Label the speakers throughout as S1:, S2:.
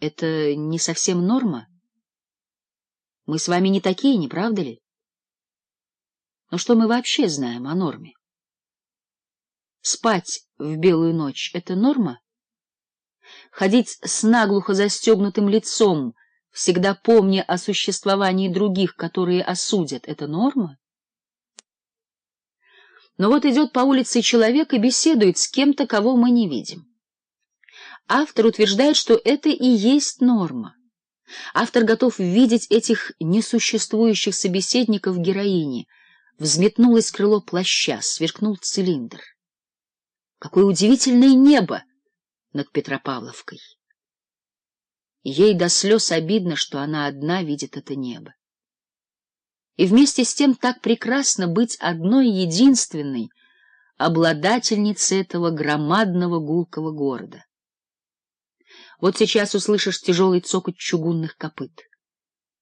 S1: Это не совсем норма. Мы с вами не такие, не правда ли? Но что мы вообще знаем о норме? Спать в белую ночь — это норма? Ходить с наглухо застегнутым лицом, всегда помня о существовании других, которые осудят — это норма? Но вот идет по улице человек и беседует с кем-то, кого мы не видим. Автор утверждает, что это и есть норма. Автор готов видеть этих несуществующих собеседников героини. Взметнулось крыло плаща, сверкнул цилиндр. Какое удивительное небо над Петропавловкой! Ей до слез обидно, что она одна видит это небо. И вместе с тем так прекрасно быть одной единственной обладательницей этого громадного гулкого города. Вот сейчас услышишь тяжелый цокот чугунных копыт,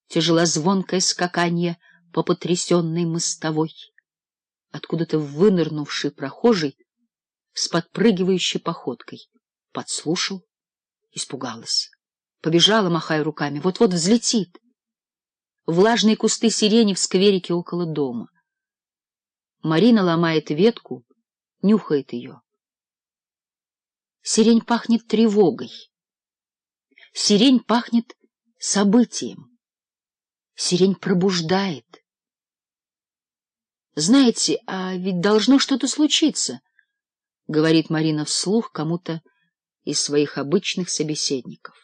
S1: тяжелозвонкое скаканье по потрясенной мостовой. Откуда-то вынырнувший прохожий с подпрыгивающей походкой подслушал, испугалась. Побежала, махая руками, вот-вот взлетит. Влажные кусты сирени в скверике около дома. Марина ломает ветку, нюхает ее. Сирень пахнет тревогой. Сирень пахнет событием. Сирень пробуждает. Знаете, а ведь должно что-то случиться, говорит Марина вслух кому-то из своих обычных собеседников.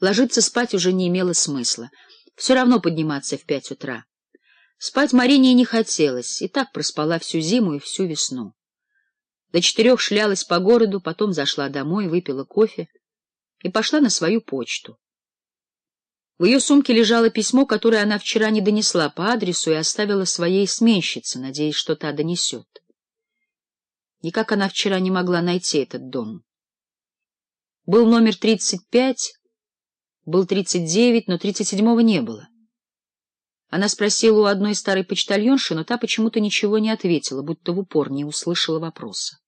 S1: Ложиться спать уже не имело смысла. Все равно подниматься в пять утра. Спать Марине и не хотелось, и так проспала всю зиму и всю весну. До четырех шлялась по городу, потом зашла домой, выпила кофе и пошла на свою почту. В ее сумке лежало письмо, которое она вчера не донесла по адресу и оставила своей сменщице, надеясь, что та донесет. Никак она вчера не могла найти этот дом. Был номер 35, был 39, но 37-го не было. Она спросила у одной старой почтальонши, но та почему-то ничего не ответила, будто в упор не услышала вопроса.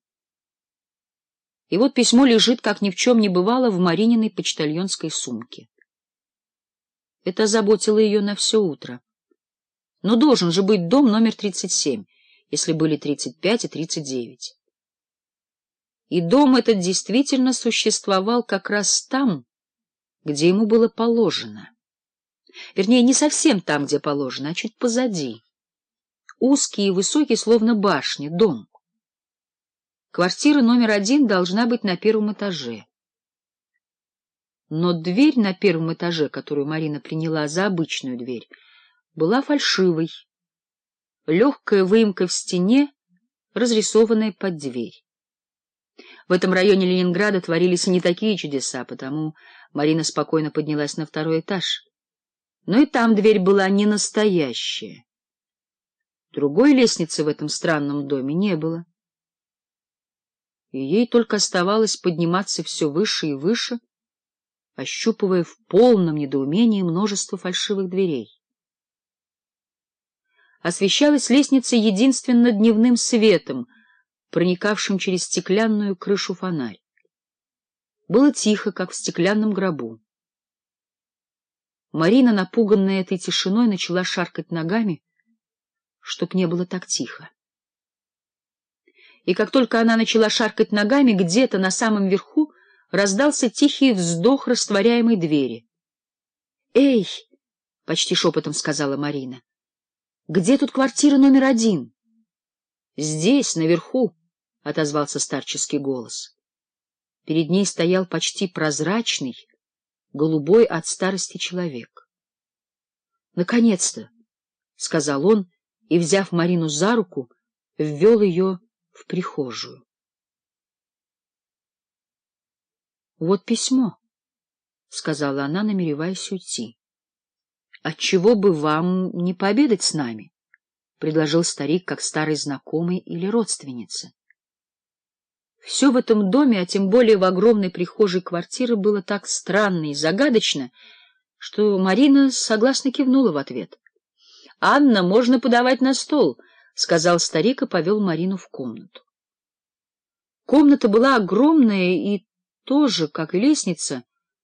S1: И вот письмо лежит, как ни в чем не бывало, в Марининой почтальонской сумке. Это заботило ее на все утро. Но должен же быть дом номер 37, если были 35 и 39. И дом этот действительно существовал как раз там, где ему было положено. Вернее, не совсем там, где положено, а чуть позади. Узкий и высокий, словно башня, дом. Квартира номер один должна быть на первом этаже. Но дверь на первом этаже, которую Марина приняла за обычную дверь, была фальшивой. Легкая выемка в стене, разрисованная под дверь. В этом районе Ленинграда творились не такие чудеса, потому Марина спокойно поднялась на второй этаж. Но и там дверь была не настоящая. Другой лестницы в этом странном доме не было и ей только оставалось подниматься все выше и выше, ощупывая в полном недоумении множество фальшивых дверей. Освещалась лестница единственно дневным светом, проникавшим через стеклянную крышу фонарь. Было тихо, как в стеклянном гробу. Марина, напуганная этой тишиной, начала шаркать ногами, чтоб не было так тихо и как только она начала шаркать ногами, где-то на самом верху раздался тихий вздох растворяемой двери. — Эй! — почти шепотом сказала Марина. — Где тут квартира номер один? — Здесь, наверху, — отозвался старческий голос. Перед ней стоял почти прозрачный, голубой от старости человек. — Наконец-то! — сказал он и, взяв Марину за руку, ввел ее в прихожую. — Вот письмо, — сказала она, намереваясь уйти. — Отчего бы вам не пообедать с нами? — предложил старик, как старый знакомый или родственница. Все в этом доме, а тем более в огромной прихожей квартиры, было так странно и загадочно, что Марина согласно кивнула в ответ. — Анна, можно подавать на стол! —— сказал старик и повел Марину в комнату. Комната была огромная и тоже, как и лестница,